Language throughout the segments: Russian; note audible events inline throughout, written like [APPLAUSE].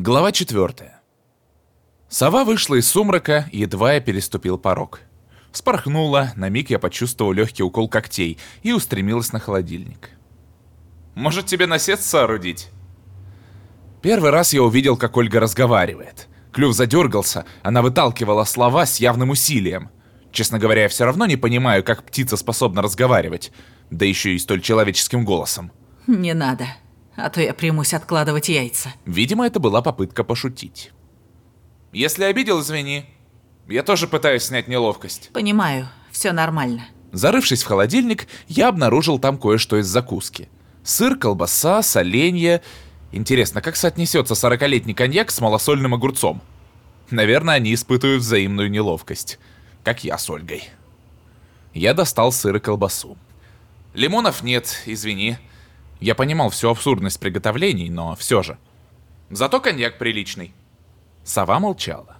Глава 4. Сова вышла из сумрака, едва я переступил порог. Спорхнула, на миг я почувствовал легкий укол когтей и устремилась на холодильник. «Может, тебе насец соорудить?» Первый раз я увидел, как Ольга разговаривает. Клюв задергался, она выталкивала слова с явным усилием. Честно говоря, я все равно не понимаю, как птица способна разговаривать, да еще и столь человеческим голосом. Не надо а то я примусь откладывать яйца. Видимо, это была попытка пошутить. Если обидел, извини. Я тоже пытаюсь снять неловкость. Понимаю, все нормально. Зарывшись в холодильник, я обнаружил там кое-что из закуски. Сыр, колбаса, соленья. Интересно, как соотнесется сорокалетний коньяк с малосольным огурцом? Наверное, они испытывают взаимную неловкость. Как я с Ольгой. Я достал сыр и колбасу. Лимонов нет, извини. Я понимал всю абсурдность приготовлений, но все же. Зато коньяк приличный. Сова молчала.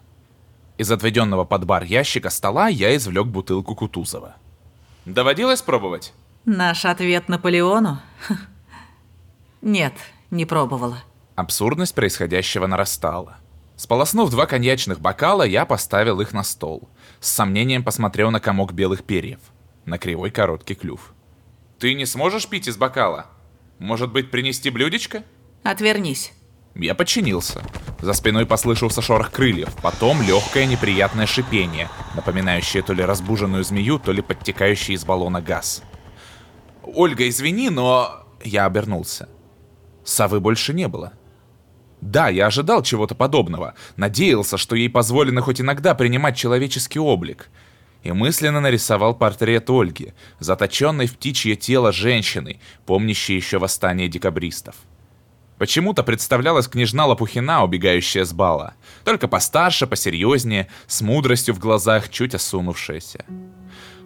Из отведенного под бар ящика стола я извлек бутылку Кутузова. Доводилось пробовать? Наш ответ Наполеону? [LAUGHS] Нет, не пробовала. Абсурдность происходящего нарастала. Сполоснув два коньячных бокала, я поставил их на стол. С сомнением посмотрел на комок белых перьев. На кривой короткий клюв. «Ты не сможешь пить из бокала?» Может быть, принести блюдечко? Отвернись. Я подчинился. За спиной послышался шорох крыльев, потом легкое неприятное шипение, напоминающее то ли разбуженную змею, то ли подтекающий из баллона газ. «Ольга, извини, но...» Я обернулся. Совы больше не было. Да, я ожидал чего-то подобного, надеялся, что ей позволено хоть иногда принимать человеческий облик — и мысленно нарисовал портрет Ольги, заточенной в птичье тело женщины, помнящей еще восстание декабристов. Почему-то представлялась княжна Лопухина, убегающая с бала. Только постарше, посерьезнее, с мудростью в глазах, чуть осунувшаяся.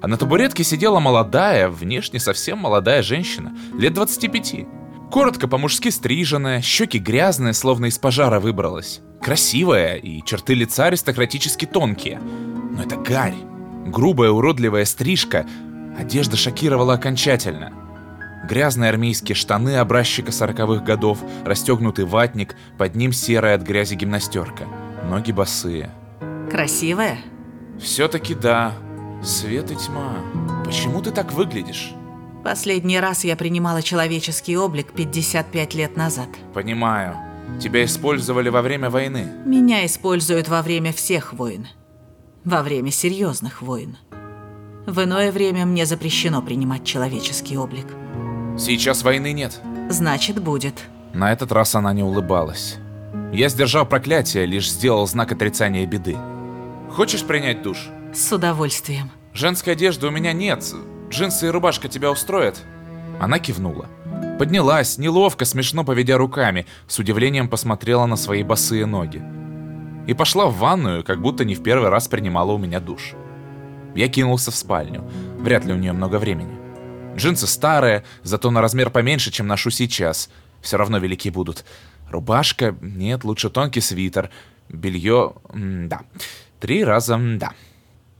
А на табуретке сидела молодая, внешне совсем молодая женщина, лет 25. Коротко по-мужски стриженная, щеки грязные, словно из пожара выбралась. Красивая и черты лица аристократически тонкие. Но это Гарь. Грубая уродливая стрижка, одежда шокировала окончательно. Грязные армейские штаны образчика сороковых годов, расстегнутый ватник, под ним серая от грязи гимнастерка. Ноги босые. Красивая? Все-таки да. Свет и тьма. Почему ты так выглядишь? Последний раз я принимала человеческий облик 55 лет назад. Понимаю. Тебя использовали во время войны. Меня используют во время всех войн во время серьезных войн. В иное время мне запрещено принимать человеческий облик. Сейчас войны нет. Значит, будет. На этот раз она не улыбалась. Я сдержал проклятие, лишь сделал знак отрицания беды. Хочешь принять душ? С удовольствием. Женской одежды у меня нет. Джинсы и рубашка тебя устроят? Она кивнула. Поднялась, неловко, смешно поведя руками, с удивлением посмотрела на свои босые ноги и пошла в ванную, как будто не в первый раз принимала у меня душ. Я кинулся в спальню. Вряд ли у нее много времени. Джинсы старые, зато на размер поменьше, чем ношу сейчас. Все равно велики будут. Рубашка? Нет, лучше тонкий свитер. Белье? да. Три раза? да.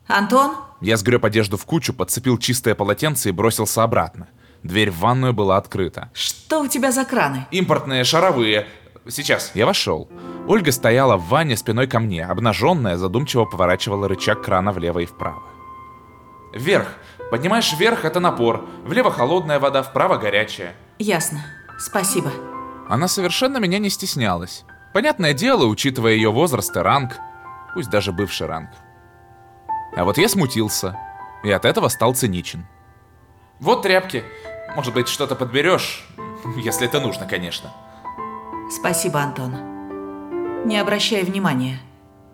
Антон? Я сгреб одежду в кучу, подцепил чистое полотенце и бросился обратно. Дверь в ванную была открыта. Что у тебя за краны? Импортные, шаровые. Сейчас. Я вошел. Ольга стояла в ванне спиной ко мне, обнаженная, задумчиво поворачивала рычаг крана влево и вправо. Вверх. Поднимаешь вверх, это напор. Влево холодная вода, вправо горячая. Ясно. Спасибо. Она совершенно меня не стеснялась. Понятное дело, учитывая ее возраст и ранг. Пусть даже бывший ранг. А вот я смутился. И от этого стал циничен. Вот тряпки. Может быть, что-то подберешь? [LAUGHS] Если это нужно, конечно. Спасибо, Антон. Не обращай внимания.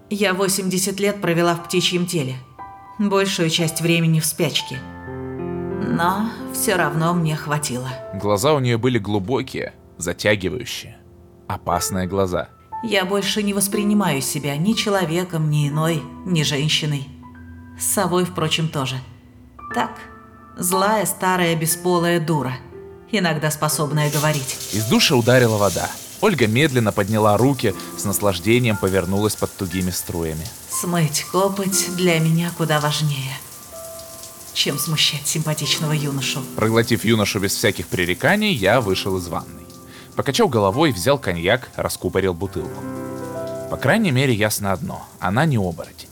Я 80 лет провела в птичьем теле. Большую часть времени в спячке. Но все равно мне хватило. Глаза у нее были глубокие, затягивающие. Опасные глаза. Я больше не воспринимаю себя ни человеком, ни иной, ни женщиной. С совой, впрочем, тоже. Так, злая, старая, бесполая дура. Иногда способная говорить. Из душа ударила вода. Ольга медленно подняла руки, с наслаждением повернулась под тугими струями. Смыть копоть для меня куда важнее, чем смущать симпатичного юношу. Проглотив юношу без всяких пререканий, я вышел из ванной. Покачал головой, взял коньяк, раскупорил бутылку. По крайней мере, ясно одно. Она не оборотень.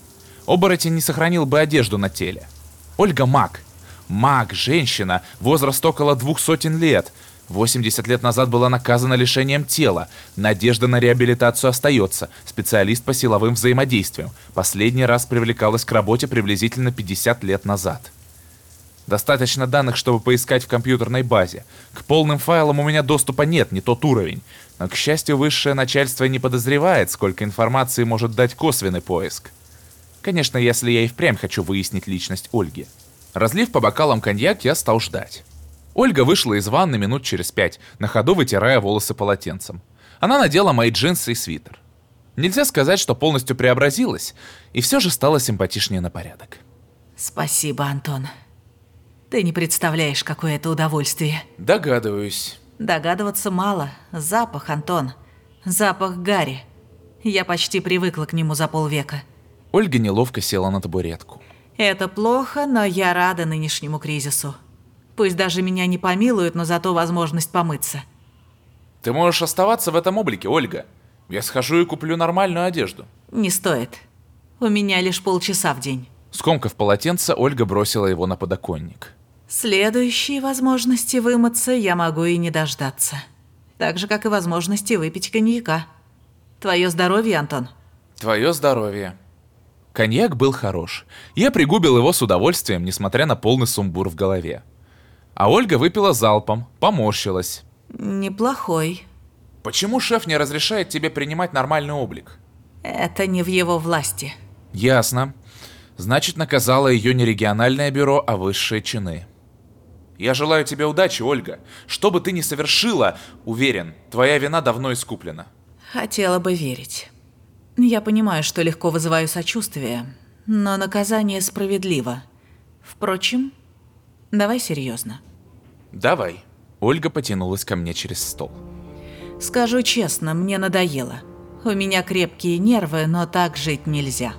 Оборотень не сохранил бы одежду на теле. Ольга маг. Маг, женщина, возраст около двух сотен лет. 80 лет назад была наказана лишением тела. Надежда на реабилитацию остается. Специалист по силовым взаимодействиям. Последний раз привлекалась к работе приблизительно 50 лет назад. Достаточно данных, чтобы поискать в компьютерной базе. К полным файлам у меня доступа нет, не тот уровень. Но, к счастью, высшее начальство не подозревает, сколько информации может дать косвенный поиск. Конечно, если я и впрямь хочу выяснить личность Ольги. Разлив по бокалам коньяк, я стал ждать. Ольга вышла из ванны минут через пять, на ходу вытирая волосы полотенцем. Она надела мои джинсы и свитер. Нельзя сказать, что полностью преобразилась, и все же стала симпатичнее на порядок. Спасибо, Антон. Ты не представляешь, какое это удовольствие. Догадываюсь. Догадываться мало. Запах, Антон. Запах Гарри. Я почти привыкла к нему за полвека. Ольга неловко села на табуретку. Это плохо, но я рада нынешнему кризису. Пусть даже меня не помилуют, но зато возможность помыться. Ты можешь оставаться в этом облике, Ольга. Я схожу и куплю нормальную одежду. Не стоит. У меня лишь полчаса в день. Скомкав полотенце, Ольга бросила его на подоконник. Следующие возможности вымыться я могу и не дождаться. Так же, как и возможности выпить коньяка. Твое здоровье, Антон. Твое здоровье. Коньяк был хорош. Я пригубил его с удовольствием, несмотря на полный сумбур в голове. А Ольга выпила залпом, поморщилась. Неплохой. Почему шеф не разрешает тебе принимать нормальный облик? Это не в его власти. Ясно. Значит, наказало ее не региональное бюро, а высшие чины. Я желаю тебе удачи, Ольга. Что бы ты ни совершила, уверен, твоя вина давно искуплена. Хотела бы верить. Я понимаю, что легко вызываю сочувствие, но наказание справедливо. Впрочем, давай серьезно. Давай. Ольга потянулась ко мне через стол. Скажу честно, мне надоело. У меня крепкие нервы, но так жить нельзя.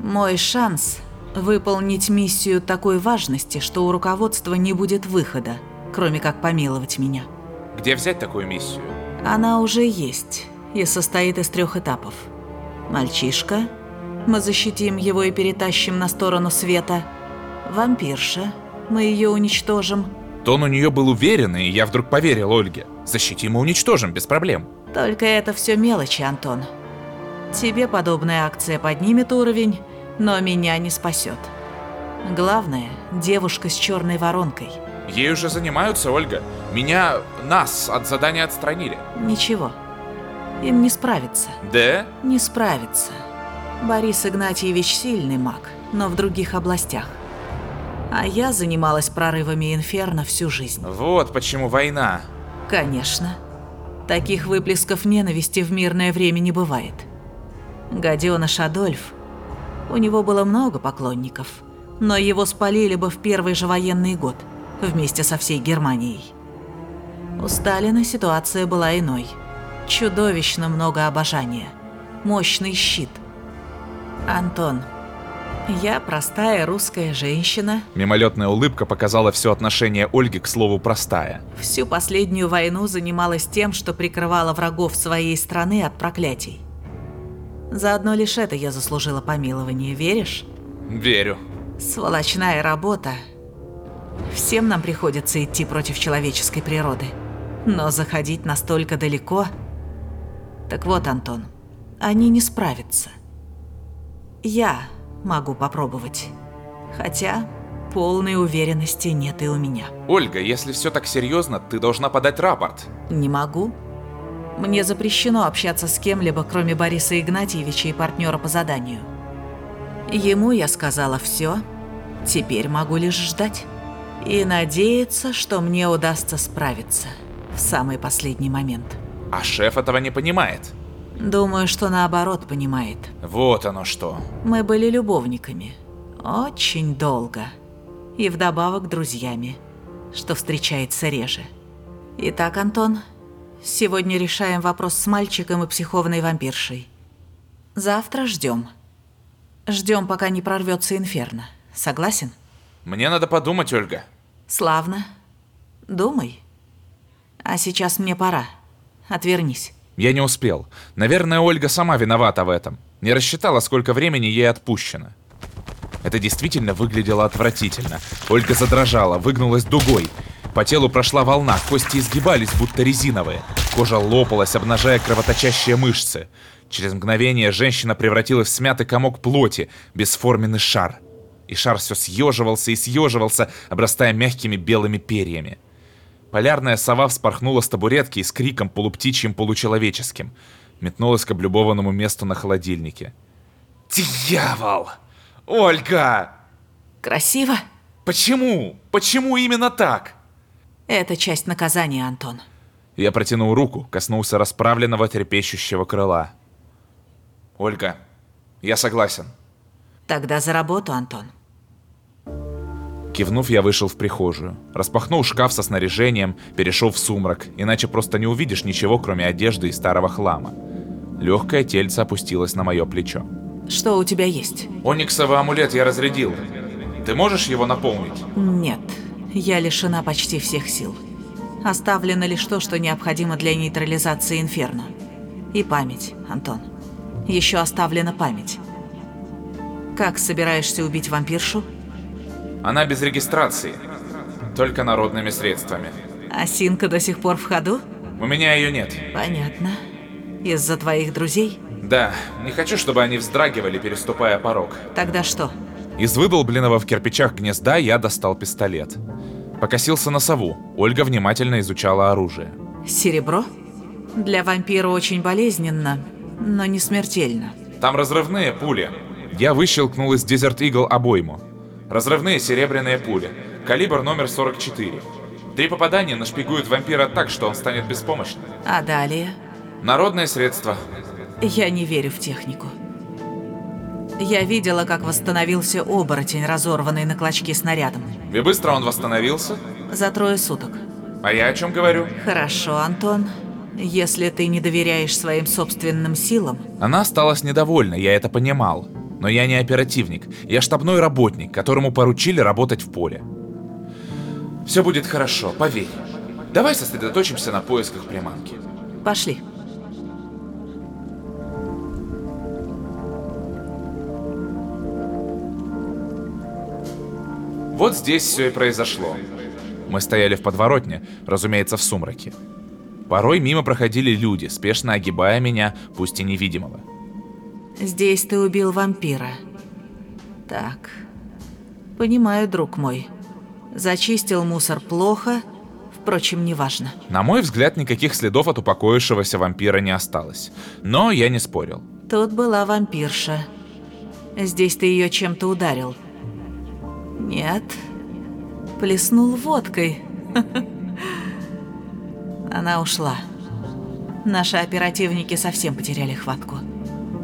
Мой шанс выполнить миссию такой важности, что у руководства не будет выхода, кроме как помиловать меня. Где взять такую миссию? Она уже есть и состоит из трех этапов. Мальчишка. Мы защитим его и перетащим на сторону света. Вампирша. Мы ее уничтожим. Тон у нее был уверенный, и я вдруг поверил Ольге. Защитим и уничтожим, без проблем. Только это все мелочи, Антон. Тебе подобная акция поднимет уровень, но меня не спасет. Главное, девушка с черной воронкой. Ей уже занимаются, Ольга. Меня, нас от задания отстранили. Ничего. Им не справиться. Да? Не справиться. Борис Игнатьевич сильный маг, но в других областях. А я занималась прорывами Инферно всю жизнь. Вот почему война. Конечно. Таких выплесков ненависти в мирное время не бывает. Гаденыш Адольф. У него было много поклонников, но его спалили бы в первый же военный год вместе со всей Германией. У Сталина ситуация была иной. Чудовищно много обожания. Мощный щит. Антон, я простая русская женщина. Мимолетная улыбка показала все отношение Ольги к слову «простая». Всю последнюю войну занималась тем, что прикрывала врагов своей страны от проклятий. Заодно лишь это я заслужила помилование, веришь? Верю. Сволочная работа. Всем нам приходится идти против человеческой природы. Но заходить настолько далеко... Так вот, Антон, они не справятся. Я могу попробовать. Хотя полной уверенности нет и у меня. Ольга, если все так серьезно, ты должна подать рапорт. Не могу. Мне запрещено общаться с кем-либо, кроме Бориса Игнатьевича и партнера по заданию. Ему я сказала все. Теперь могу лишь ждать. И надеяться, что мне удастся справиться в самый последний момент. А шеф этого не понимает. Думаю, что наоборот понимает. Вот оно что. Мы были любовниками. Очень долго. И вдобавок друзьями, что встречается реже. Итак, Антон, сегодня решаем вопрос с мальчиком и психованной вампиршей. Завтра ждем. Ждем, пока не прорвется инферно. Согласен? Мне надо подумать, Ольга. Славно. Думай. А сейчас мне пора. Отвернись. Я не успел. Наверное, Ольга сама виновата в этом. Не рассчитала, сколько времени ей отпущено. Это действительно выглядело отвратительно. Ольга задрожала, выгнулась дугой. По телу прошла волна, кости изгибались, будто резиновые. Кожа лопалась, обнажая кровоточащие мышцы. Через мгновение женщина превратилась в смятый комок плоти, бесформенный шар. И шар все съеживался и съеживался, обрастая мягкими белыми перьями. Полярная сова вспорхнула с табуретки и с криком полуптичьим получеловеческим. Метнулась к облюбованному месту на холодильнике. «Дьявол! Ольга!» Красиво? Почему? Почему именно так? Это часть наказания, Антон. Я протянул руку, коснулся расправленного трепещущего крыла. Ольга, я согласен. Тогда за работу, Антон. Кивнув, я вышел в прихожую. Распахнул шкаф со снаряжением, перешел в сумрак, иначе просто не увидишь ничего, кроме одежды и старого хлама. Легкое тельце опустилось на мое плечо. Что у тебя есть? Ониксовый амулет я разрядил. Ты можешь его наполнить? Нет, я лишена почти всех сил. Оставлено лишь то, что необходимо для нейтрализации инферно. И память, Антон. Еще оставлена память. Как собираешься убить вампиршу? Она без регистрации. Только народными средствами. А Синка до сих пор в ходу? У меня ее нет. Понятно. Из-за твоих друзей? Да, не хочу, чтобы они вздрагивали, переступая порог. Тогда что? Из выдолбленного в кирпичах гнезда я достал пистолет. Покосился на сову. Ольга внимательно изучала оружие. Серебро? Для вампира очень болезненно, но не смертельно. Там разрывные пули. Я выщелкнул из Desert Eagle обойму. Разрывные серебряные пули. Калибр номер 44. Три попадания нашпигуют вампира так, что он станет беспомощным. А далее? Народное средство. Я не верю в технику. Я видела, как восстановился оборотень, разорванный на клочки снарядом. И быстро он восстановился? За трое суток. А я о чем говорю? Хорошо, Антон. Если ты не доверяешь своим собственным силам... Она осталась недовольна, я это понимал. Но я не оперативник, я штабной работник, которому поручили работать в поле. Все будет хорошо, поверь. Давай сосредоточимся на поисках приманки. Пошли. Вот здесь все и произошло. Мы стояли в подворотне, разумеется, в сумраке. Порой мимо проходили люди, спешно огибая меня, пусть и невидимого. Здесь ты убил вампира. Так. Понимаю, друг мой. Зачистил мусор плохо, впрочем, неважно. На мой взгляд, никаких следов от упокоившегося вампира не осталось. Но я не спорил. Тут была вампирша. Здесь ты ее чем-то ударил. Нет. Плеснул водкой. [LAUGHS] Она ушла. Наши оперативники совсем потеряли хватку.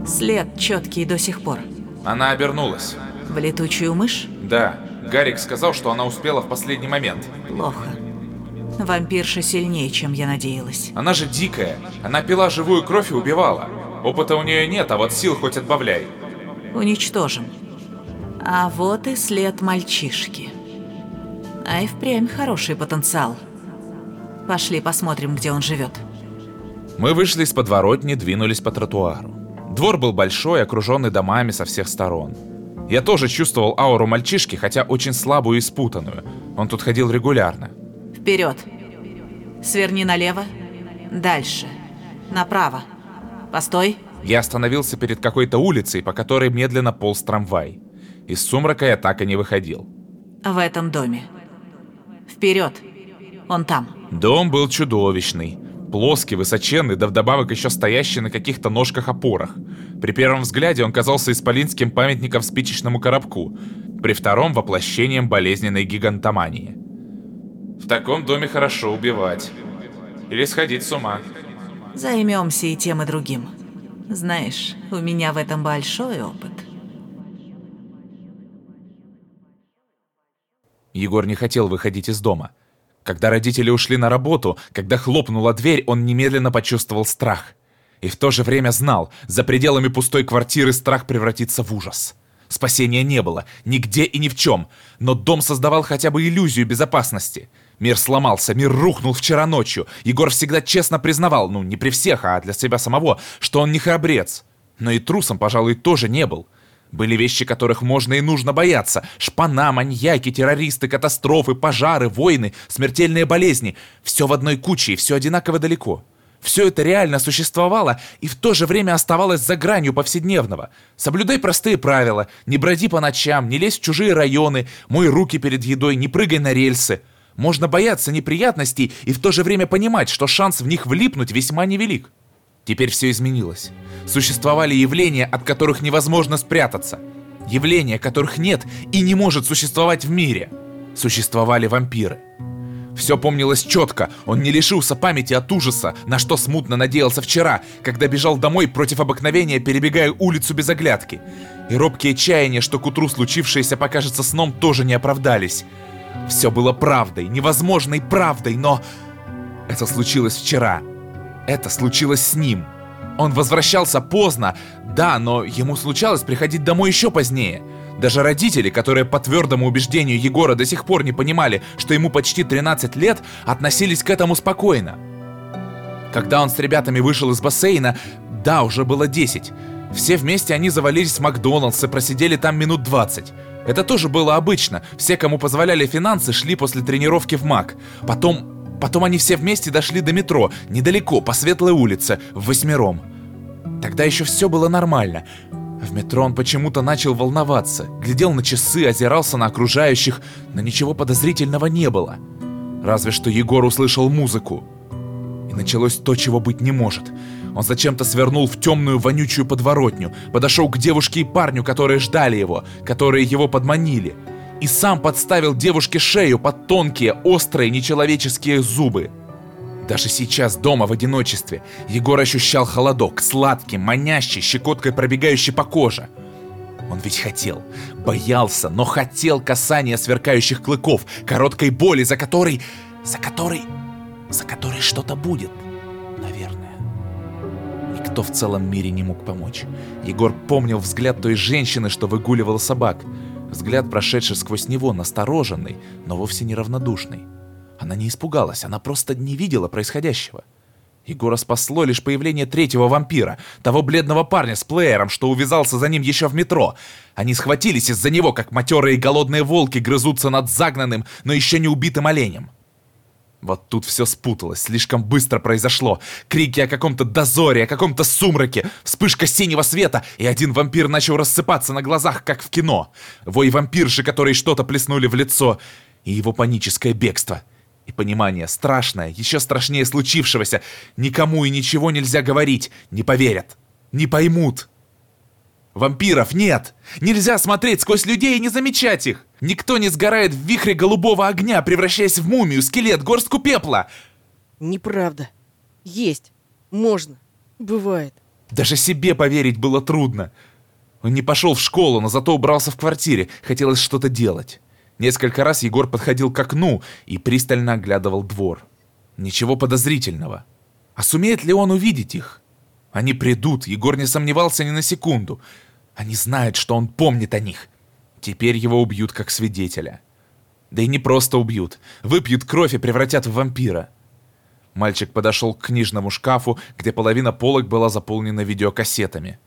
След четкий до сих пор. Она обернулась. В летучую мышь? Да, Гарик сказал, что она успела в последний момент. Плохо. Вампирша сильнее, чем я надеялась. Она же дикая. Она пила живую кровь и убивала. Опыта у нее нет, а вот сил хоть отбавляй. Уничтожим. А вот и след мальчишки. А и впрямь хороший потенциал. Пошли посмотрим, где он живет. Мы вышли из подворотни, двинулись по тротуару. Двор был большой, окруженный домами со всех сторон. Я тоже чувствовал ауру мальчишки, хотя очень слабую и спутанную. Он тут ходил регулярно. Вперед. Сверни налево. Дальше. Направо. Постой. Я остановился перед какой-то улицей, по которой медленно полз трамвай. Из сумрака я так и не выходил. В этом доме. Вперед. Он там. Дом был чудовищный. Плоский, высоченный, да вдобавок еще стоящий на каких-то ножках-опорах. При первом взгляде он казался исполинским памятником спичечному коробку, при втором — воплощением болезненной гигантомании. В таком доме хорошо убивать. Или сходить с ума. Займемся и тем, и другим. Знаешь, у меня в этом большой опыт. Егор не хотел выходить из дома. Когда родители ушли на работу, когда хлопнула дверь, он немедленно почувствовал страх. И в то же время знал, за пределами пустой квартиры страх превратится в ужас. Спасения не было, нигде и ни в чем, но дом создавал хотя бы иллюзию безопасности. Мир сломался, мир рухнул вчера ночью. Егор всегда честно признавал, ну не при всех, а для себя самого, что он не храбрец. Но и трусом, пожалуй, тоже не был. Были вещи, которых можно и нужно бояться. Шпана, маньяки, террористы, катастрофы, пожары, войны, смертельные болезни. Все в одной куче и все одинаково далеко. Все это реально существовало и в то же время оставалось за гранью повседневного. Соблюдай простые правила, не броди по ночам, не лезь в чужие районы, мой руки перед едой, не прыгай на рельсы. Можно бояться неприятностей и в то же время понимать, что шанс в них влипнуть весьма невелик. Теперь все изменилось. Существовали явления, от которых невозможно спрятаться. Явления, которых нет и не может существовать в мире. Существовали вампиры. Все помнилось четко, он не лишился памяти от ужаса, на что смутно надеялся вчера, когда бежал домой против обыкновения, перебегая улицу без оглядки. И робкие чаяния, что к утру случившееся покажется сном, тоже не оправдались. Все было правдой, невозможной правдой, но... Это случилось вчера. Это случилось с ним. Он возвращался поздно, да, но ему случалось приходить домой еще позднее. Даже родители, которые по твердому убеждению Егора до сих пор не понимали, что ему почти 13 лет, относились к этому спокойно. Когда он с ребятами вышел из бассейна, да, уже было 10. Все вместе они завалились в Макдоналдс и просидели там минут 20. Это тоже было обычно. Все, кому позволяли финансы, шли после тренировки в МАК. Потом... Потом они все вместе дошли до метро, недалеко, по светлой улице, в восьмером. Тогда еще все было нормально. В метро он почему-то начал волноваться, глядел на часы, озирался на окружающих, но ничего подозрительного не было. Разве что Егор услышал музыку. И началось то, чего быть не может. Он зачем-то свернул в темную вонючую подворотню, подошел к девушке и парню, которые ждали его, которые его подманили, и сам подставил девушке шею под тонкие, острые, нечеловеческие зубы. Даже сейчас, дома в одиночестве, Егор ощущал холодок, сладкий, манящий, щекоткой пробегающий по коже. Он ведь хотел, боялся, но хотел касания сверкающих клыков, короткой боли, за которой... за которой... за которой что-то будет, наверное. Никто в целом мире не мог помочь. Егор помнил взгляд той женщины, что выгуливала собак. Взгляд, прошедший сквозь него, настороженный, но вовсе не равнодушный. Она не испугалась, она просто не видела происходящего. Егора спасло лишь появление третьего вампира, того бледного парня с плеером, что увязался за ним еще в метро. Они схватились из-за него, как матерые голодные волки грызутся над загнанным, но еще не убитым оленем. Вот тут все спуталось, слишком быстро произошло. Крики о каком-то дозоре, о каком-то сумраке, вспышка синего света, и один вампир начал рассыпаться на глазах, как в кино. Вой вампирши, которые что-то плеснули в лицо, и его паническое бегство — и понимание страшное, еще страшнее случившегося. Никому и ничего нельзя говорить, не поверят, не поймут. Вампиров нет! Нельзя смотреть сквозь людей и не замечать их! Никто не сгорает в вихре голубого огня, превращаясь в мумию, скелет, горстку пепла! Неправда. Есть. Можно. Бывает. Даже себе поверить было трудно. Он не пошел в школу, но зато убрался в квартире, хотелось что-то делать. Несколько раз Егор подходил к окну и пристально оглядывал двор. Ничего подозрительного. А сумеет ли он увидеть их? Они придут, Егор не сомневался ни на секунду. Они знают, что он помнит о них. Теперь его убьют как свидетеля. Да и не просто убьют. Выпьют кровь и превратят в вампира. Мальчик подошел к книжному шкафу, где половина полок была заполнена видеокассетами.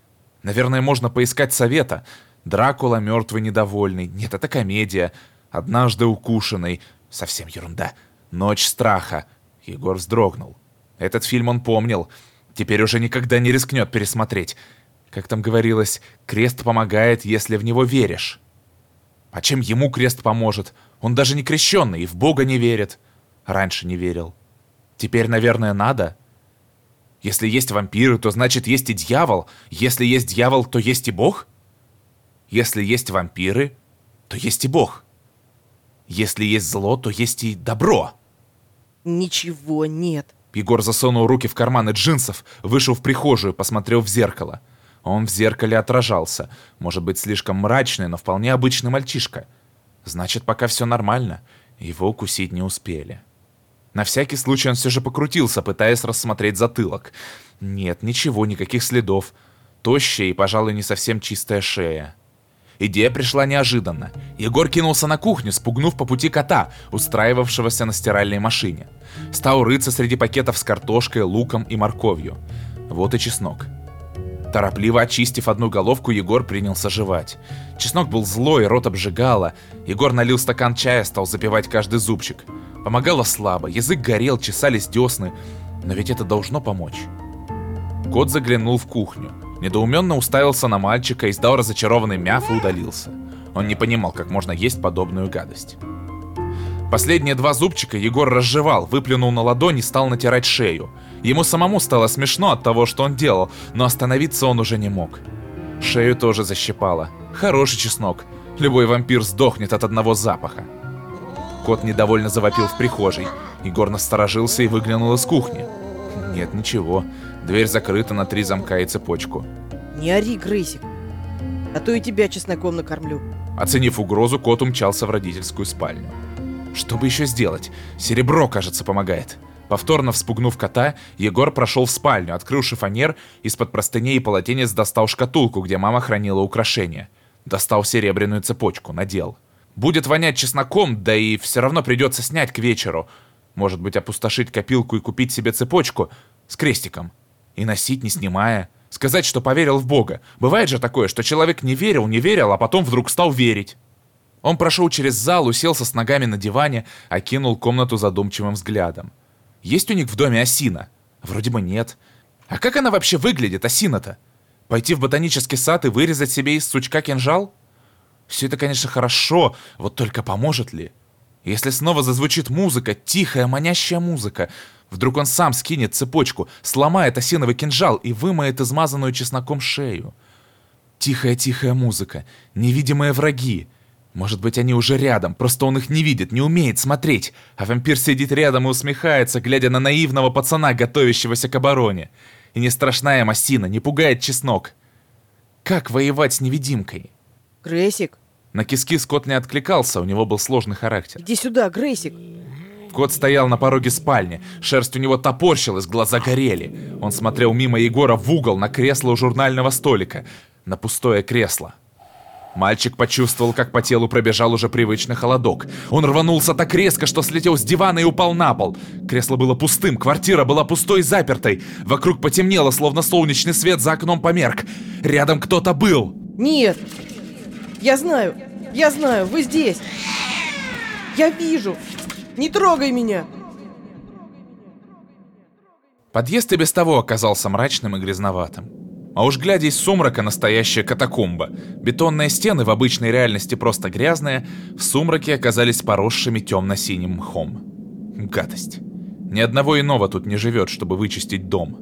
Наверное, можно поискать совета. Дракула мертвый недовольный. Нет, это комедия. Однажды укушенный. Совсем ерунда. Ночь страха. Егор вздрогнул. Этот фильм он помнил. Теперь уже никогда не рискнет пересмотреть. Как там говорилось, крест помогает, если в него веришь. А чем ему крест поможет? Он даже не крещенный и в Бога не верит. Раньше не верил. Теперь, наверное, надо. Если есть вампиры, то значит есть и дьявол. Если есть дьявол, то есть и Бог. Если есть вампиры, то есть и Бог. Если есть зло, то есть и добро. Ничего нет. Егор засунул руки в карманы джинсов, вышел в прихожую, посмотрел в зеркало. Он в зеркале отражался. Может быть, слишком мрачный, но вполне обычный мальчишка. Значит, пока все нормально. Его укусить не успели. На всякий случай он все же покрутился, пытаясь рассмотреть затылок. Нет, ничего, никаких следов. Тощая и, пожалуй, не совсем чистая шея. Идея пришла неожиданно. Егор кинулся на кухню, спугнув по пути кота, устраивавшегося на стиральной машине. Стал рыться среди пакетов с картошкой, луком и морковью. Вот и чеснок. Торопливо очистив одну головку, Егор принялся жевать. Чеснок был злой, рот обжигало. Егор налил стакан чая, стал запивать каждый зубчик. Помогало слабо, язык горел, чесались десны. Но ведь это должно помочь. Кот заглянул в кухню. Недоуменно уставился на мальчика, издал разочарованный мяв и удалился. Он не понимал, как можно есть подобную гадость. Последние два зубчика Егор разжевал, выплюнул на ладони и стал натирать шею. Ему самому стало смешно от того, что он делал, но остановиться он уже не мог. Шею тоже защипало. Хороший чеснок. Любой вампир сдохнет от одного запаха. Кот недовольно завопил в прихожей. Егор насторожился и выглянул из кухни. Нет, ничего. Дверь закрыта на три замка и цепочку. Не ори, Грейсик. А то и тебя чесноком накормлю. Оценив угрозу, кот умчался в родительскую спальню. Что бы еще сделать? Серебро, кажется, помогает. Повторно вспугнув кота, Егор прошел в спальню, открыл шифонер, из-под простыней и полотенец достал шкатулку, где мама хранила украшения. Достал серебряную цепочку, надел. Будет вонять чесноком, да и все равно придется снять к вечеру. Может быть, опустошить копилку и купить себе цепочку с крестиком. И носить, не снимая. Сказать, что поверил в Бога. Бывает же такое, что человек не верил, не верил, а потом вдруг стал верить. Он прошел через зал, уселся с ногами на диване, окинул комнату задумчивым взглядом. Есть у них в доме осина? Вроде бы нет. А как она вообще выглядит, осина-то? Пойти в ботанический сад и вырезать себе из сучка кинжал? Все это, конечно, хорошо, вот только поможет ли? Если снова зазвучит музыка, тихая, манящая музыка, вдруг он сам скинет цепочку, сломает осиновый кинжал и вымоет измазанную чесноком шею. Тихая-тихая музыка, невидимые враги — может быть, они уже рядом, просто он их не видит, не умеет смотреть, а вампир сидит рядом и усмехается, глядя на наивного пацана, готовящегося к обороне. И не страшная массина, не пугает чеснок. Как воевать с невидимкой? Грейсик, На киски Скотт не откликался, у него был сложный характер. иди сюда, Грейсик. Кот стоял на пороге спальни, шерсть у него топорщилась, глаза горели. Он смотрел мимо Егора в угол на кресло у журнального столика, на пустое кресло. Мальчик почувствовал, как по телу пробежал уже привычный холодок. Он рванулся так резко, что слетел с дивана и упал на пол. Кресло было пустым, квартира была пустой и запертой. Вокруг потемнело, словно солнечный свет за окном померк. Рядом кто-то был. Нет. Я знаю. Я знаю, вы здесь. Я вижу. Не трогай меня. Подъезд и без того оказался мрачным и грязноватым. А уж глядя из сумрака настоящая катакомба. Бетонные стены в обычной реальности просто грязные, в сумраке оказались поросшими темно-синим мхом. Гадость. Ни одного иного тут не живет, чтобы вычистить дом.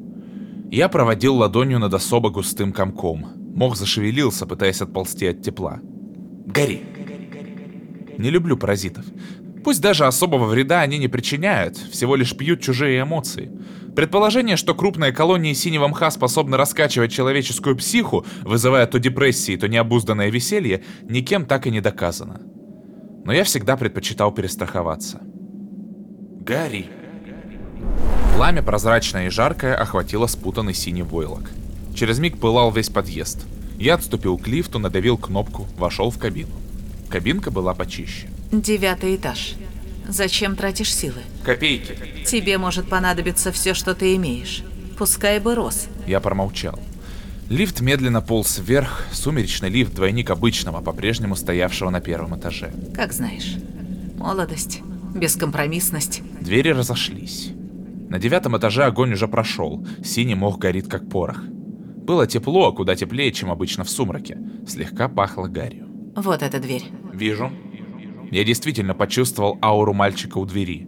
Я проводил ладонью над особо густым комком. Мох зашевелился, пытаясь отползти от тепла. Гори. Не люблю паразитов. Пусть даже особого вреда они не причиняют, всего лишь пьют чужие эмоции. Предположение, что крупные колонии синего мха способны раскачивать человеческую психу, вызывая то депрессии, то необузданное веселье, никем так и не доказано. Но я всегда предпочитал перестраховаться. Гори. Пламя прозрачное и жаркое охватило спутанный синий войлок. Через миг пылал весь подъезд. Я отступил к лифту, надавил кнопку, вошел в кабину. Кабинка была почище. Девятый этаж. Зачем тратишь силы? Копейки. Тебе может понадобиться все, что ты имеешь. Пускай бы рос. Я промолчал. Лифт медленно полз вверх, сумеречный лифт, двойник обычного, по-прежнему стоявшего на первом этаже. Как знаешь. Молодость, бескомпромиссность. Двери разошлись. На девятом этаже огонь уже прошел, синий мох горит как порох. Было тепло, куда теплее, чем обычно в сумраке. Слегка пахло гарью. Вот эта дверь. Вижу. Я действительно почувствовал ауру мальчика у двери.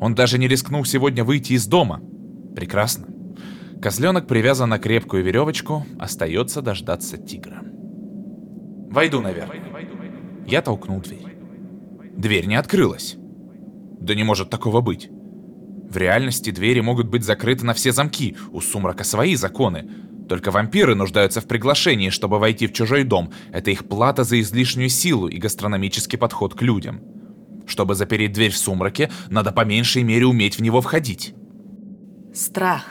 Он даже не рискнул сегодня выйти из дома. Прекрасно. Козленок привязан на крепкую веревочку, остается дождаться тигра. Войду наверх. Я толкнул дверь. Дверь не открылась. Да не может такого быть. В реальности двери могут быть закрыты на все замки, у сумрака свои законы. Только вампиры нуждаются в приглашении, чтобы войти в чужой дом. Это их плата за излишнюю силу и гастрономический подход к людям. Чтобы запереть дверь в сумраке, надо по меньшей мере уметь в него входить. Страх.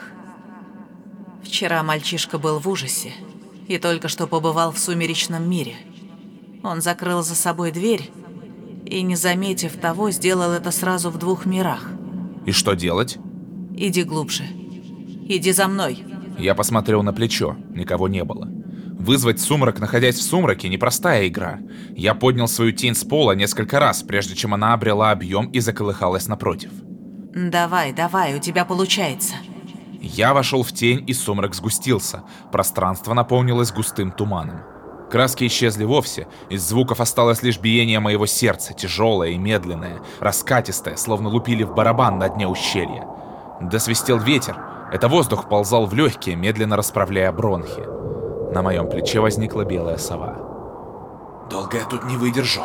Вчера мальчишка был в ужасе и только что побывал в сумеречном мире. Он закрыл за собой дверь и, не заметив того, сделал это сразу в двух мирах. И что делать? Иди глубже. Иди за мной. Я посмотрел на плечо, никого не было. Вызвать сумрак, находясь в сумраке, непростая игра. Я поднял свою тень с пола несколько раз, прежде чем она обрела объем и заколыхалась напротив. Давай, давай, у тебя получается. Я вошел в тень, и сумрак сгустился. Пространство наполнилось густым туманом. Краски исчезли вовсе, из звуков осталось лишь биение моего сердца, тяжелое и медленное, раскатистое, словно лупили в барабан на дне ущелья. Досвистел ветер, это воздух ползал в легкие, медленно расправляя бронхи. На моем плече возникла белая сова. «Долго я тут не выдержу».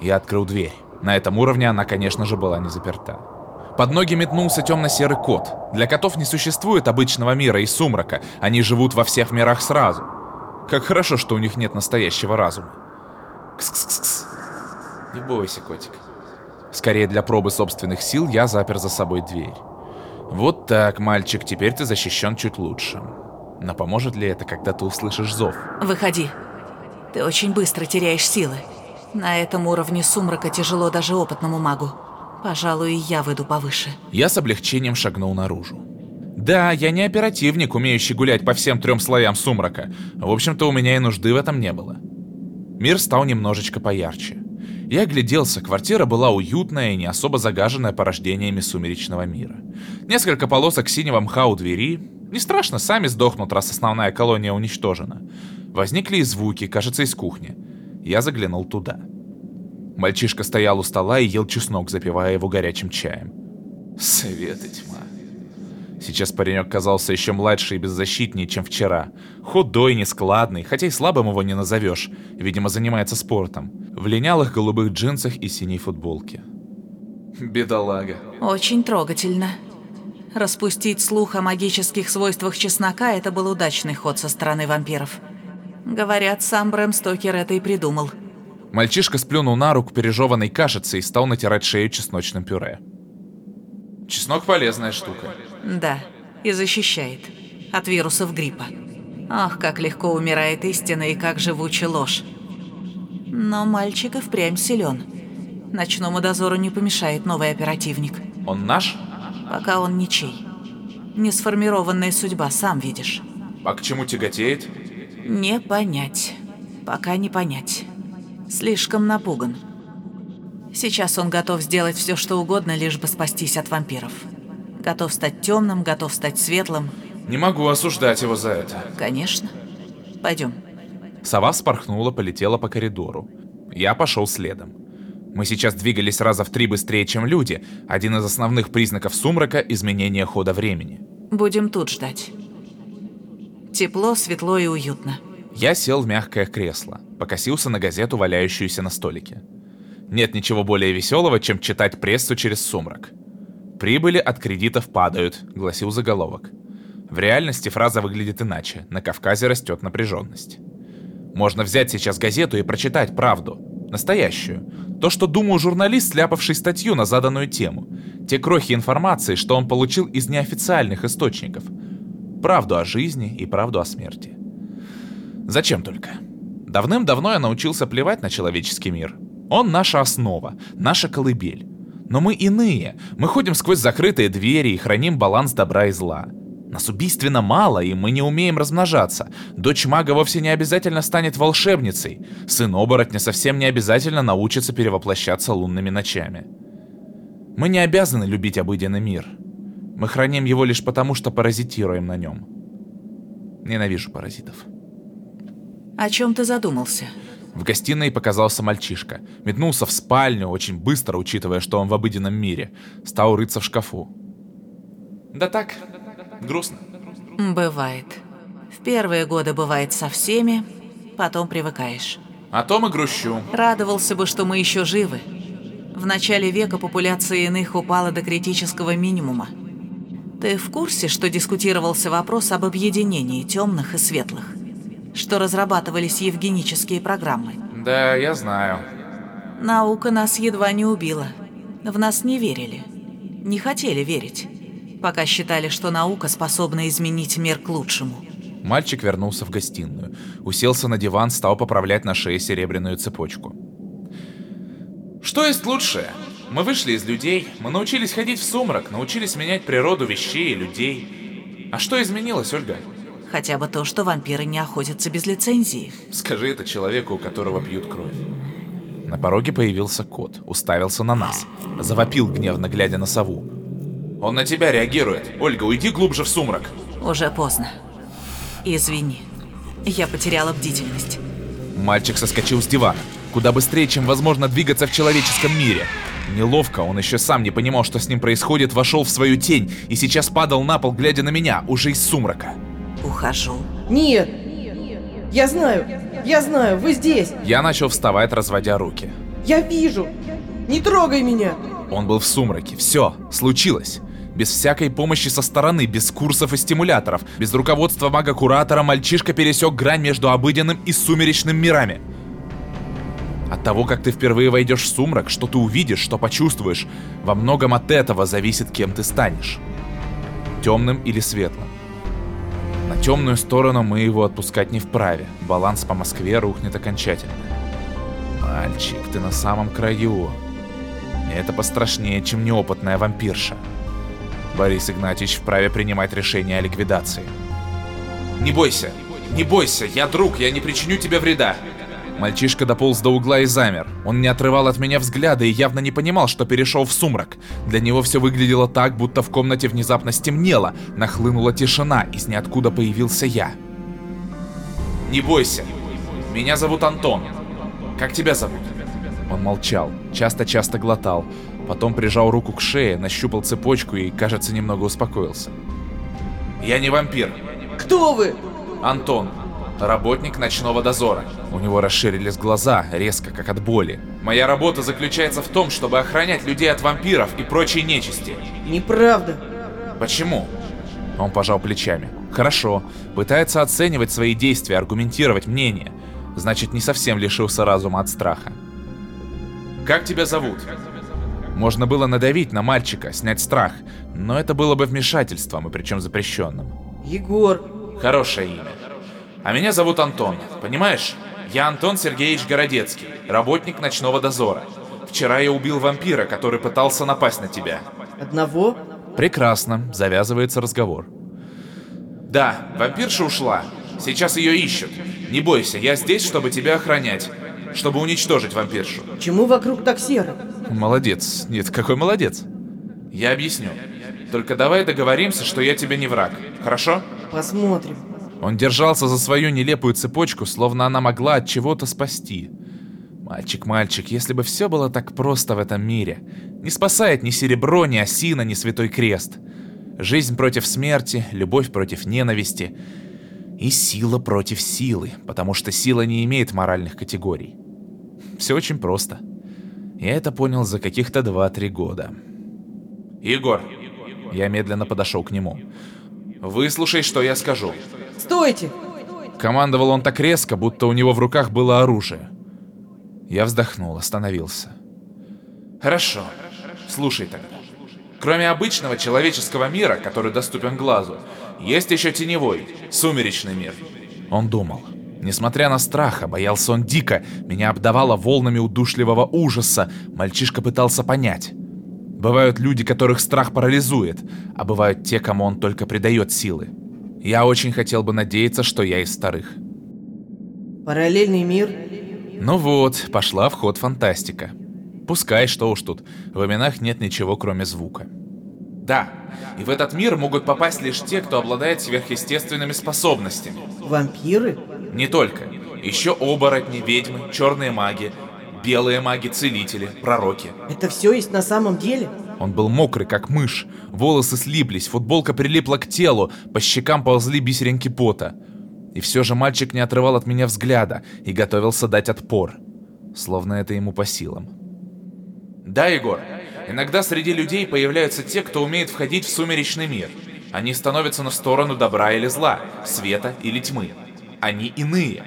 Я открыл дверь. На этом уровне она, конечно же, была не заперта. Под ноги метнулся темно-серый кот. Для котов не существует обычного мира и сумрака, они живут во всех мирах сразу. Как хорошо, что у них нет настоящего разума. Кс-кс-кс. Не бойся, котик. Скорее для пробы собственных сил я запер за собой дверь. Вот так, мальчик, теперь ты защищен чуть лучше. Но поможет ли это, когда ты услышишь зов? Выходи. Ты очень быстро теряешь силы. На этом уровне сумрака тяжело даже опытному магу. Пожалуй, я выйду повыше. Я с облегчением шагнул наружу. Да, я не оперативник, умеющий гулять по всем трем слоям сумрака. В общем-то, у меня и нужды в этом не было. Мир стал немножечко поярче. Я огляделся, квартира была уютная и не особо загаженная порождениями сумеречного мира. Несколько полосок синего мха у двери. Не страшно, сами сдохнут, раз основная колония уничтожена. Возникли и звуки, кажется, из кухни. Я заглянул туда. Мальчишка стоял у стола и ел чеснок, запивая его горячим чаем. Свет и тьма. Сейчас паренек казался еще младше и беззащитнее, чем вчера. Худой, нескладный, хотя и слабым его не назовешь. Видимо, занимается спортом. В линялых голубых джинсах и синей футболке. Бедолага. Очень трогательно. Распустить слух о магических свойствах чеснока – это был удачный ход со стороны вампиров. Говорят, сам Брэм Стокер это и придумал. Мальчишка сплюнул на руку пережеванной кашицей и стал натирать шею чесночным пюре. Чеснок полезная штука. Да, и защищает. От вирусов гриппа. Ах, как легко умирает истина и как живуча ложь. Но мальчик и впрямь силен. Ночному дозору не помешает новый оперативник. Он наш? Пока он ничей. Несформированная судьба, сам видишь. А к чему тяготеет? Не понять. Пока не понять. Слишком напуган. Сейчас он готов сделать все, что угодно, лишь бы спастись от вампиров. Готов стать темным, готов стать светлым. Не могу осуждать его за это. Конечно. Пойдем. Сова вспорхнула, полетела по коридору. Я пошел следом. Мы сейчас двигались раза в три быстрее, чем люди. Один из основных признаков сумрака – изменение хода времени. Будем тут ждать. Тепло, светло и уютно. Я сел в мягкое кресло, покосился на газету, валяющуюся на столике. Нет ничего более веселого, чем читать прессу через сумрак. «Прибыли от кредитов падают», — гласил заголовок. В реальности фраза выглядит иначе. На Кавказе растет напряженность. Можно взять сейчас газету и прочитать правду. Настоящую. То, что думал журналист, сляпавший статью на заданную тему. Те крохи информации, что он получил из неофициальных источников. Правду о жизни и правду о смерти. Зачем только? Давным-давно я научился плевать на человеческий мир. Он наша основа, наша колыбель. Но мы иные. Мы ходим сквозь закрытые двери и храним баланс добра и зла. Нас убийственно мало, и мы не умеем размножаться. Дочь мага вовсе не обязательно станет волшебницей. Сын оборотня совсем не обязательно научится перевоплощаться лунными ночами. Мы не обязаны любить обыденный мир. Мы храним его лишь потому, что паразитируем на нем. Ненавижу паразитов. О чем ты задумался? В гостиной показался мальчишка. Метнулся в спальню, очень быстро, учитывая, что он в обыденном мире. Стал рыться в шкафу. Да так, грустно. Бывает. В первые годы бывает со всеми, потом привыкаешь. О том и грущу. Радовался бы, что мы еще живы. В начале века популяция иных упала до критического минимума. Ты в курсе, что дискутировался вопрос об объединении темных и светлых? Что разрабатывались евгенические программы? Да, я знаю. Наука нас едва не убила. В нас не верили. Не хотели верить. Пока считали, что наука способна изменить мир к лучшему. Мальчик вернулся в гостиную, уселся на диван, стал поправлять на шее серебряную цепочку. Что есть лучшее? Мы вышли из людей, мы научились ходить в сумрак, научились менять природу вещей и людей. А что изменилось, Ольга? Хотя бы то, что вампиры не охотятся без лицензии. Скажи это человеку, у которого пьют кровь. На пороге появился кот, уставился на нас, завопил гневно, глядя на сову. Он на тебя реагирует. Ольга, уйди глубже в сумрак. Уже поздно. Извини. Я потеряла бдительность. Мальчик соскочил с дивана, куда быстрее, чем возможно двигаться в человеческом мире. Неловко, он еще сам не понимал, что с ним происходит, вошел в свою тень и сейчас падал на пол, глядя на меня, уже из сумрака. Ухожу. Нет! Я знаю! Я знаю, вы здесь! Я начал вставать, разводя руки. Я вижу! Не трогай меня! Он был в сумраке. Все, случилось. Без всякой помощи со стороны, без курсов и стимуляторов, без руководства мага-куратора мальчишка пересек грань между обыденным и сумеречным мирами. От того, как ты впервые войдешь в сумрак, что ты увидишь, что почувствуешь, во многом от этого зависит, кем ты станешь. Темным или светлым. На темную сторону мы его отпускать не вправе. Баланс по Москве рухнет окончательно. Мальчик, ты на самом краю. Это пострашнее, чем неопытная вампирша. Борис Игнатьевич вправе принимать решение о ликвидации. Не бойся, не бойся, я друг, я не причиню тебе вреда. Мальчишка дополз до угла и замер. Он не отрывал от меня взгляда и явно не понимал, что перешел в сумрак. Для него все выглядело так, будто в комнате внезапно стемнело, нахлынула тишина, из ниоткуда появился я. Не бойся, меня зовут Антон. Как тебя зовут? Он молчал, часто-часто глотал, потом прижал руку к шее, нащупал цепочку и, кажется, немного успокоился. Я не вампир. Кто вы? Антон, работник ночного дозора. У него расширились глаза, резко, как от боли. Моя работа заключается в том, чтобы охранять людей от вампиров и прочей нечисти. Неправда. Почему? Он пожал плечами. Хорошо, пытается оценивать свои действия, аргументировать мнение. Значит, не совсем лишился разума от страха. Как тебя зовут? Можно было надавить на мальчика, снять страх, но это было бы вмешательством, и причем запрещенным. Егор. Хорошее имя. А меня зовут Антон, понимаешь? Я Антон Сергеевич Городецкий, работник ночного дозора. Вчера я убил вампира, который пытался напасть на тебя. Одного? Прекрасно, завязывается разговор. Да, вампирша ушла. Сейчас ее ищут. Не бойся, я здесь, чтобы тебя охранять. Чтобы уничтожить вампиршу. Чему вокруг так серо? Молодец. Нет, какой молодец. Я объясню. Только давай договоримся, что я тебе не враг. Хорошо? Посмотрим. Он держался за свою нелепую цепочку, словно она могла от чего-то спасти. Мальчик, мальчик, если бы все было так просто в этом мире. Не спасает ни серебро, ни осина, ни святой крест. Жизнь против смерти, любовь против ненависти. И сила против силы, потому что сила не имеет моральных категорий. Все очень просто. Я это понял за каких-то 2-3 года. Егор, Я медленно подошел к нему. Выслушай, что я скажу. Стойте! Командовал он так резко, будто у него в руках было оружие. Я вздохнул, остановился. Хорошо. Слушай тогда. Кроме обычного человеческого мира, который доступен глазу, есть еще теневой, сумеречный мир. Он думал. Несмотря на страх, а боялся он дико, меня обдавало волнами удушливого ужаса, мальчишка пытался понять. Бывают люди, которых страх парализует, а бывают те, кому он только придает силы. Я очень хотел бы надеяться, что я из вторых. Параллельный мир? Ну вот, пошла в ход фантастика. Пускай, что уж тут, в именах нет ничего, кроме звука. Да, и в этот мир могут попасть лишь те, кто обладает сверхъестественными способностями. Вампиры? Не только. Еще оборотни, ведьмы, черные маги, белые маги-целители, пророки. Это все есть на самом деле? Он был мокрый, как мышь, волосы слиплись, футболка прилипла к телу, по щекам ползли бисеринки пота. И все же мальчик не отрывал от меня взгляда и готовился дать отпор. Словно это ему по силам. Да, Егор, иногда среди людей появляются те, кто умеет входить в сумеречный мир. Они становятся на сторону добра или зла, света или тьмы. Они иные.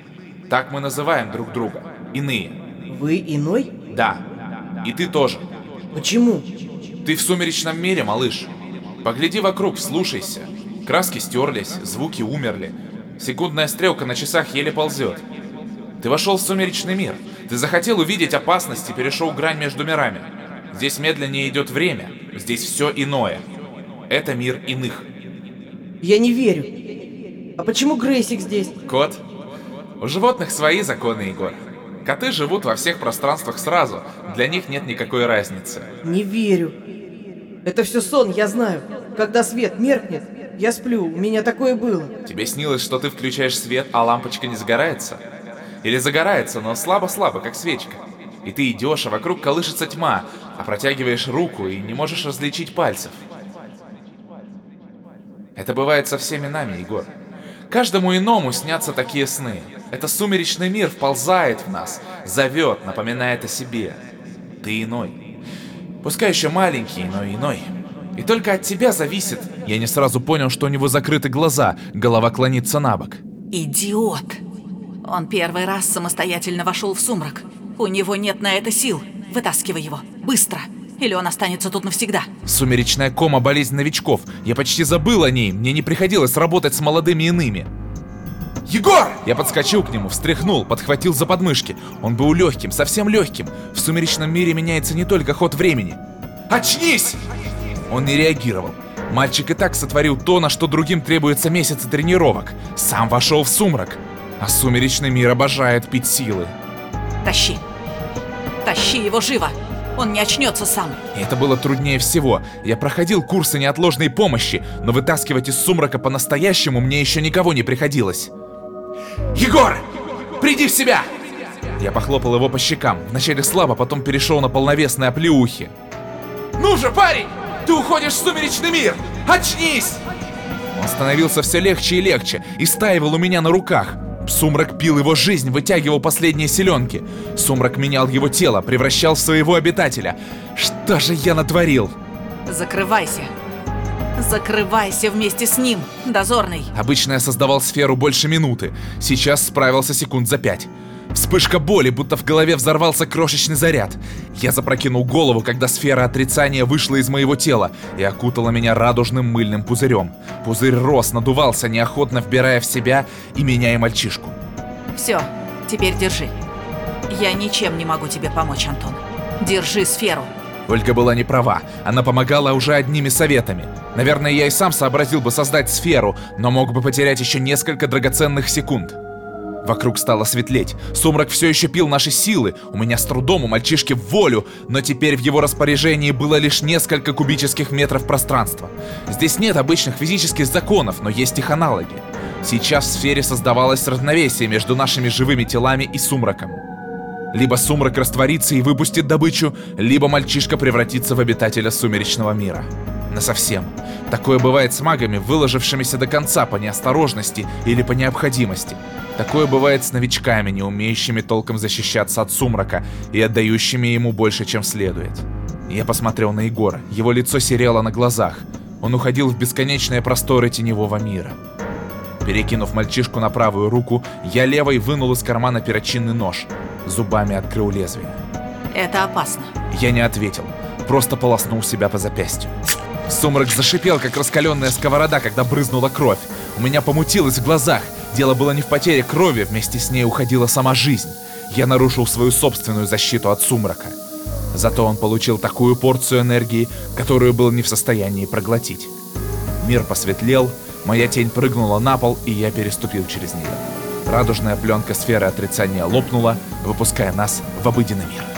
Так мы называем друг друга. Иные. Вы иной? Да. И ты тоже. Почему? Ты в сумеречном мире, малыш. Погляди вокруг, вслушайся. Краски стерлись, звуки умерли. Секундная стрелка на часах еле ползет. Ты вошел в сумеречный мир. Ты захотел увидеть опасность и перешел грань между мирами. Здесь медленнее идет время. Здесь все иное. Это мир иных. Я не верю. А почему Грейсик здесь? Кот? У животных свои законы, Егор. Коты живут во всех пространствах сразу. Для них нет никакой разницы. Не верю. Это все сон, я знаю. Когда свет меркнет, я сплю, у меня такое было. Тебе снилось, что ты включаешь свет, а лампочка не загорается? Или загорается, но слабо-слабо, как свечка. И ты идешь, а вокруг колышется тьма, а протягиваешь руку и не можешь различить пальцев. Это бывает со всеми нами, Егор. Каждому иному снятся такие сны. Это сумеречный мир вползает в нас, зовет, напоминает о себе. Ты иной. Пускай еще маленький, но иной. И только от тебя зависит. Я не сразу понял, что у него закрыты глаза, голова клонится на бок. Идиот. Он первый раз самостоятельно вошел в сумрак. У него нет на это сил. Вытаскивай его. Быстро. Или он останется тут навсегда. Сумеречная кома – болезнь новичков. Я почти забыл о ней. Мне не приходилось работать с молодыми иными. Егор! Я подскочил к нему, встряхнул, подхватил за подмышки. Он был легким, совсем легким. В сумеречном мире меняется не только ход времени. Очнись! Он не реагировал. Мальчик и так сотворил то, на что другим требуется месяцы тренировок. Сам вошел в сумрак. А сумеречный мир обожает пить силы. Тащи. Тащи его живо. Он не очнется сам. Это было труднее всего. Я проходил курсы неотложной помощи, но вытаскивать из сумрака по-настоящему мне еще никого не приходилось. Егор! Приди в себя! Я похлопал его по щекам. Вначале слабо, потом перешел на полновесные оплеухи. Ну же, парень! Ты уходишь в сумеречный мир! Очнись! Он становился все легче и легче и стаивал у меня на руках. Сумрак пил его жизнь, вытягивал последние селенки. Сумрак менял его тело, превращал в своего обитателя. Что же я натворил? Закрывайся. Закрывайся вместе с ним, дозорный. Обычно я создавал сферу больше минуты. Сейчас справился секунд за пять. Вспышка боли, будто в голове взорвался крошечный заряд. Я запрокинул голову, когда сфера отрицания вышла из моего тела и окутала меня радужным мыльным пузырем. Пузырь рос, надувался, неохотно вбирая в себя и меня и мальчишку. Все, теперь держи. Я ничем не могу тебе помочь, Антон. Держи сферу. Ольга была не права. Она помогала уже одними советами. Наверное, я и сам сообразил бы создать сферу, но мог бы потерять еще несколько драгоценных секунд. Вокруг стало светлеть. Сумрак все еще пил наши силы. У меня с трудом, у мальчишки в волю, но теперь в его распоряжении было лишь несколько кубических метров пространства. Здесь нет обычных физических законов, но есть их аналоги. Сейчас в сфере создавалось равновесие между нашими живыми телами и сумраком. Либо сумрак растворится и выпустит добычу, либо мальчишка превратится в обитателя сумеречного мира. Насовсем. Такое бывает с магами, выложившимися до конца по неосторожности или по необходимости. Такое бывает с новичками, не умеющими толком защищаться от сумрака и отдающими ему больше, чем следует. Я посмотрел на Егора. Его лицо серело на глазах. Он уходил в бесконечные просторы теневого мира. Перекинув мальчишку на правую руку, я левой вынул из кармана перочинный нож. Зубами открыл лезвие. Это опасно. Я не ответил, просто полоснул себя по запястью. Сумрак зашипел, как раскаленная сковорода, когда брызнула кровь. У меня помутилось в глазах. Дело было не в потере крови, вместе с ней уходила сама жизнь. Я нарушил свою собственную защиту от сумрака. Зато он получил такую порцию энергии, которую был не в состоянии проглотить. Мир посветлел, моя тень прыгнула на пол, и я переступил через нее. Радужная пленка сферы отрицания лопнула, выпуская нас в обыденный мир.